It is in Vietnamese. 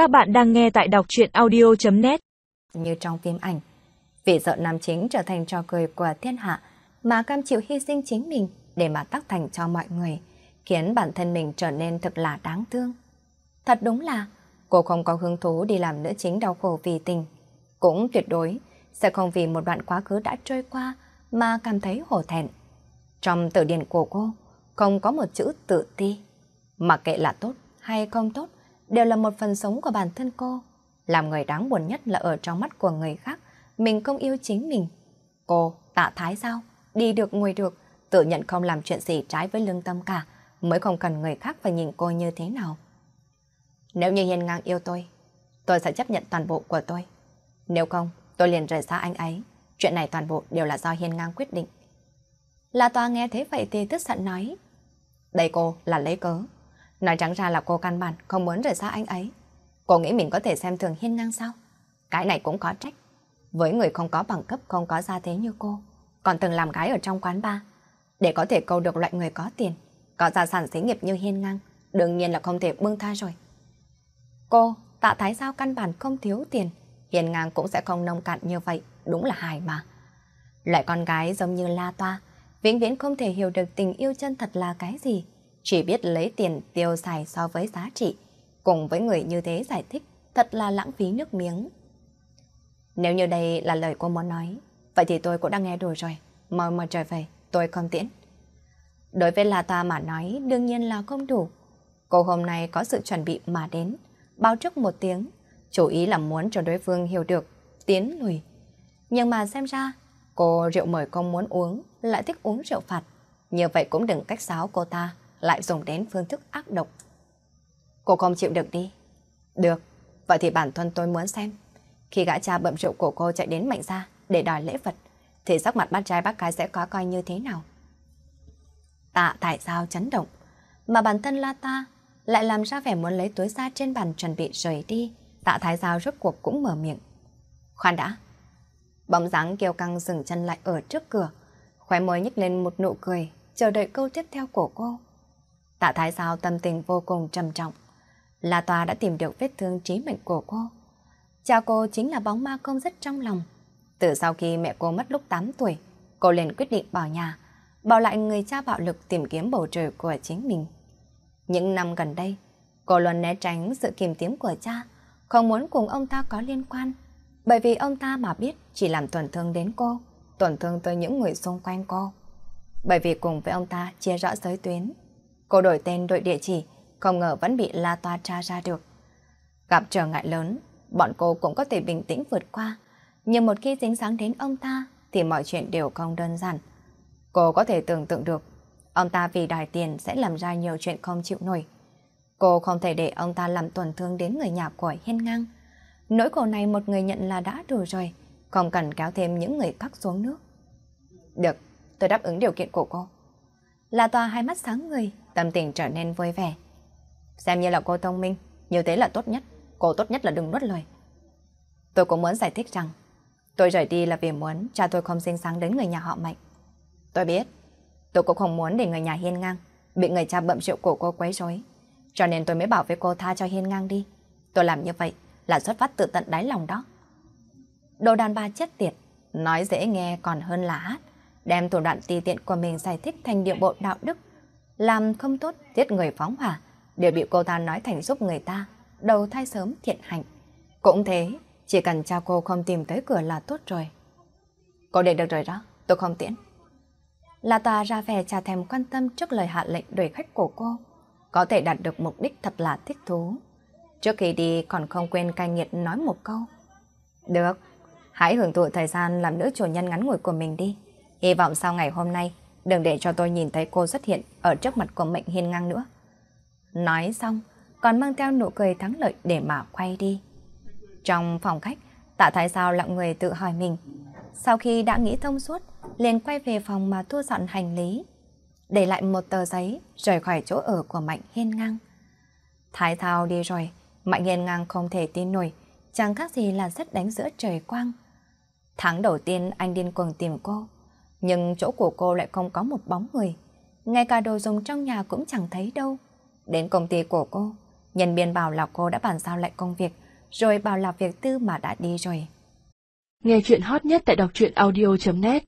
Các bạn đang nghe tại đọc truyện audio.net Như trong phim ảnh, vì sợ nam chính trở thành trò cười của thiên hạ mà cam chịu hy sinh chính mình để mà tác thành cho mọi người, khiến bản thân mình trở nên thật là đáng thương. Thật đúng là cô không có hứng thú đi làm nữ chính đau khổ vì tình. Cũng tuyệt đối sẽ không vì một đoạn quá khứ đã trôi qua mà cảm thấy hổ thẹn. Trong từ điển của cô, không có một chữ tự ti. Mặc kệ là tốt hay không tốt, đều là một phần sống của bản thân cô. Làm người đáng buồn nhất là ở trong mắt của người khác, mình không yêu chính mình. Cô, tạ thái sao? Đi được ngồi được, tự nhận không làm chuyện gì trái với lương tâm cả, mới không cần người khác phải nhìn cô như thế nào. Nếu như Hiên ngang yêu tôi, tôi sẽ chấp nhận toàn bộ của tôi. Nếu không, tôi liền rời xa anh ấy. Chuyện này toàn bộ đều là do Hiên ngang quyết định. La Toa nghe thế vậy thì tức giận nói. Đây cô là lấy cớ. Nói trắng ra là cô căn bản không muốn rời xa anh ấy. Cô nghĩ mình có thể xem thường hiên ngang sao? Cái này cũng có trách. Với người không có bằng cấp không có gia thế như cô, còn từng làm gái ở trong quán bar. Để có thể câu được loại người có tiền, có gia sản xí nghiệp như hiên ngang, đương nhiên là không thể bưng tha rồi. Cô, tạ thái sao căn bản không thiếu tiền, hiên ngang cũng sẽ không nông cạn như vậy, đúng là hài mà. Loại con gái giống như La Toa, vĩnh viễn không thể hiểu được tình yêu chân thật là cái gì chỉ biết lấy tiền tiêu xài so với giá trị, cùng với người như thế giải thích, thật là lãng phí nước miếng. Nếu như đây là lời cô muốn nói, vậy thì tôi cũng đang nghe đủ rồi, mau mau trở về, tôi không tiễn. Đối với La Ta mà nói đương nhiên là không đủ. Cô hôm nay có sự chuẩn bị mà đến, báo trước một tiếng, chủ ý là muốn cho đối phương hiểu được, tiến lùi. Nhưng mà xem ra, cô rượu mời không muốn uống, lại thích uống rượu phạt. Như vậy cũng đừng cách sáo cô ta lại dùng đến phương thức ác độc. Cô không chịu được đi. Được, vậy thì bản thân tôi muốn xem. Khi gã cha bậm rượu của cô chạy đến mạnh ra để đòi lễ vật, thì sắc mặt bác trai bác gái sẽ có coi như thế nào? Tạ tại sao chấn động, mà bản thân la ta lại làm ra vẻ muốn lấy túi ra trên bàn chuẩn bị rời đi. Tạ thái giao rốt cuộc cũng mở miệng. Khoan đã. Bóng dáng kêu căng dừng chân lại ở trước cửa, khóe môi nhếch lên một nụ cười, chờ đợi câu tiếp theo của cô. Tạ Thái Giao tâm tình vô cùng trầm trọng. La Tòa đã tìm được vết thương trí mệnh của cô. Cha cô chính là bóng ma không rất trong lòng. Từ sau khi mẹ cô mất lúc 8 tuổi, cô liền quyết định bỏ nhà, bỏ lại người cha bạo lực tìm kiếm bầu trời của chính mình. Những năm gần đây, cô luôn né tránh sự kiềm tím của cha, không muốn cùng ông ta có liên quan. Bởi vì ông ta mà biết chỉ làm tổn thương đến cô, tổn thương tới những người xung quanh cô. Bởi vì cùng với ông ta chia rõ giới tuyến, Cô đổi tên đổi địa chỉ, không ngờ vẫn bị La Toa tra ra được. Gặp trở ngại lớn, bọn cô cũng có thể bình tĩnh vượt qua. Nhưng một khi dính dáng đến ông ta, thì mọi chuyện đều không đơn giản. Cô có thể tưởng tượng được, ông ta vì đòi tiền sẽ làm ra nhiều chuyện không chịu nổi. Cô không thể để ông ta làm tổn thương đến người nhà của Hiên Ngang. Nỗi khổ này một người nhận là đã đủ rồi, không cần kéo thêm những người khác xuống nước. Được, tôi đáp ứng điều kiện của cô. La Toa hai mắt sáng người, tâm tình trở nên vui vẻ. Xem như là cô thông minh, như thế là tốt nhất. Cô tốt nhất là đừng nuốt lời. Tôi cũng muốn giải thích rằng, tôi rời đi là vì muốn cha tôi không xinh sáng đến người nhà họ Mạnh. Tôi biết, tôi cũng không muốn để người nhà hiên ngang, bị người cha bậm rượu của cô quấy rối. Cho nên tôi mới bảo với cô tha cho hiên ngang đi. Tôi làm như vậy là xuất phát từ tận đáy lòng đó. Đồ đàn bà chết tiệt, nói dễ nghe còn hơn là hát, đem thủ đoạn ti tiện của mình giải thích thành điệu bộ đạo đức làm không tốt, giết người phóng hỏa, đều bị cô ta nói thành giúp người ta, đầu thai sớm thiện hạnh. Cũng thế, chỉ cần cha cô không tìm tới cửa là tốt rồi. Cô để được rồi đó, tôi không tiễn. Là ta ra về trà thèm quan tâm trước lời hạ lệnh đuổi khách của cô. Có thể đạt được mục đích thật là thích thú. Trước khi đi còn không quên cai nghiệt nói một câu. Được, hãy hưởng thụ thời gian làm nữ chủ nhân ngắn ngủi của mình đi. Hy vọng sau ngày hôm nay Đừng để cho tôi nhìn thấy cô xuất hiện ở trước mặt của mệnh hiên ngang nữa. Nói xong, còn mang theo nụ cười thắng lợi để mà quay đi. Trong phòng khách, tạ thái sao lặng người tự hỏi mình. Sau khi đã nghĩ thông suốt, liền quay về phòng mà thu dọn hành lý. Để lại một tờ giấy, rời khỏi chỗ ở của Mạnh Hiên Ngang. Thái thao đi rồi, Mạnh Hiên Ngang không thể tin nổi, chẳng khác gì là rất đánh giữa trời quang. Tháng đầu tiên anh điên cuồng tìm cô, nhưng chỗ của cô lại không có một bóng người. Ngay cả đồ dùng trong nhà cũng chẳng thấy đâu. Đến công ty của cô, Nhân viên bảo là cô đã bàn giao lại công việc, rồi bảo là việc tư mà đã đi rồi. Nghe chuyện hot nhất tại đọc truyện audio.net